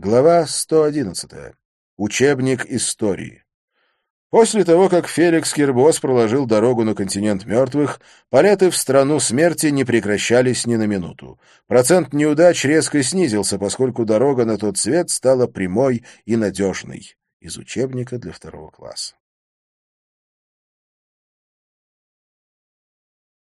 Глава 111. Учебник истории. После того, как Феликс Кирбос проложил дорогу на континент мертвых, полеты в страну смерти не прекращались ни на минуту. Процент неудач резко снизился, поскольку дорога на тот свет стала прямой и надежной. Из учебника для второго класса.